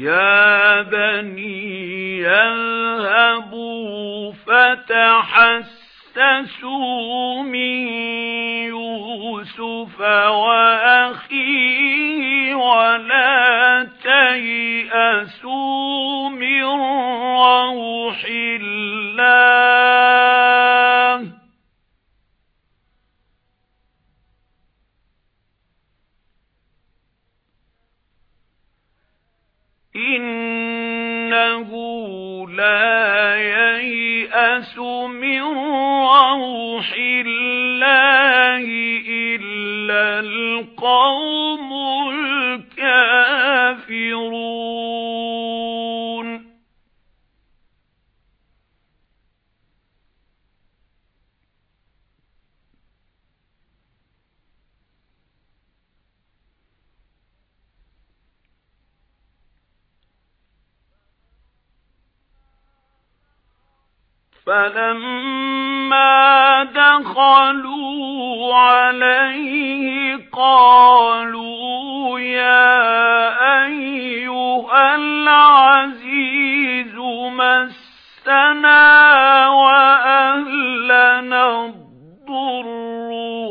يَا بَنِي يَذْهَبُوا فَتَحَسَّسُوا مِن يُوسُفَ وَأَخِيهِ وَلَا تَيْأَسُوا إِنَّهُ لَا يَيْأَسُ مِن رَّوْحِ اللَّهِ إِلَّا الْقَوْمُ فَلَمَّا دَخَلُوا عَلَيْهِ قَالُوا يَا أَيُّهَا الْعَزِيزُ مَسَّنَا وَأَهْلَنَا الضُّرُّ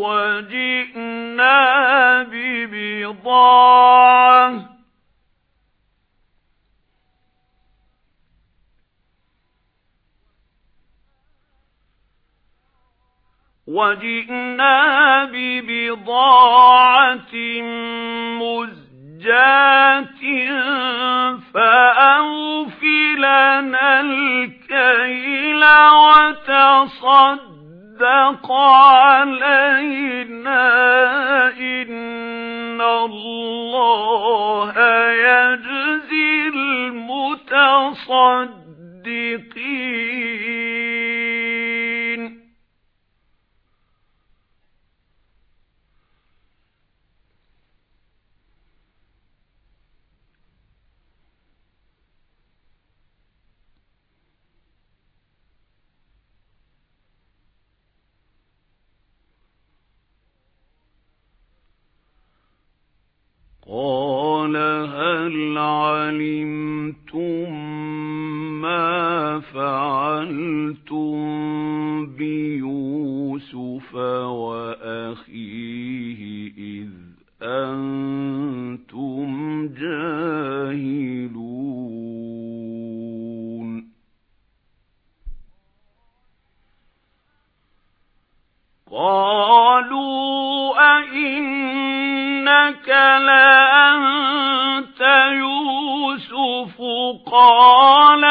وَجِئْنَا بِبِضَاعَةٍ وَجِئْنَا بِبِضَاعَةٍ مُزْجَاةٍ فَأَوْفِ لَنَا الْكَيْلَ وَتَصَدَّقْ عَلَيْنَا إِنَّ اللَّهَ يَجْزِي الْمُتَصَدِّقِينَ. فَعَلْتُم بِيُوسُفَ وَأَخِيهِ إِذْ أَنتُمْ جَاهِلُونَ قَالُوا أَإِنَّكَ لَأَنتَ يُوسُفُ قَالَ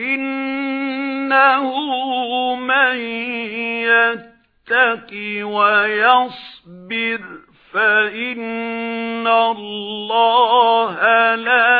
إِنَّهُ مَن يَتَّقِ وَيَصْبِرْ فَإِنَّ اللَّهَ لَا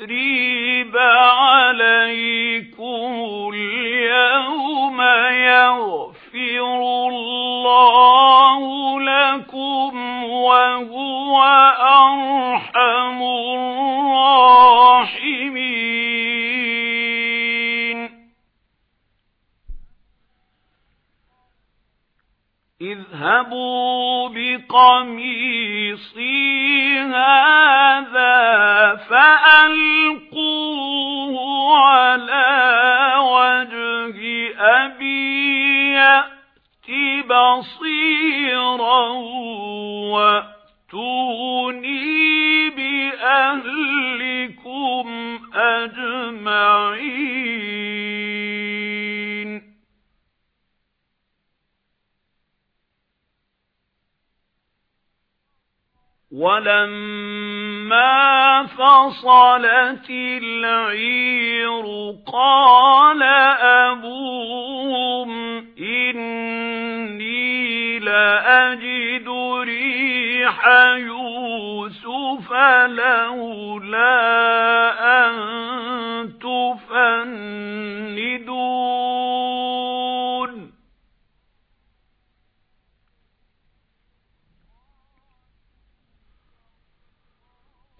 تَثْرِيبَ عَلَيْكُمُ الْيَوْمَ يَغْفِرُ اللَّهُ لَكُمْ وَهُوَ أَرْحَمُ الرَّاحِمِينَ اذْهَبُوا بِقَمِيصِي هَذَا فَأَلْقُوهُ على وجه أبي يأتي بصيرا وأتوني بأهلكم أجمعين. ولما فصلت العير قال أبوهم إني لأجد ريح يوسف لولا أن تفندون.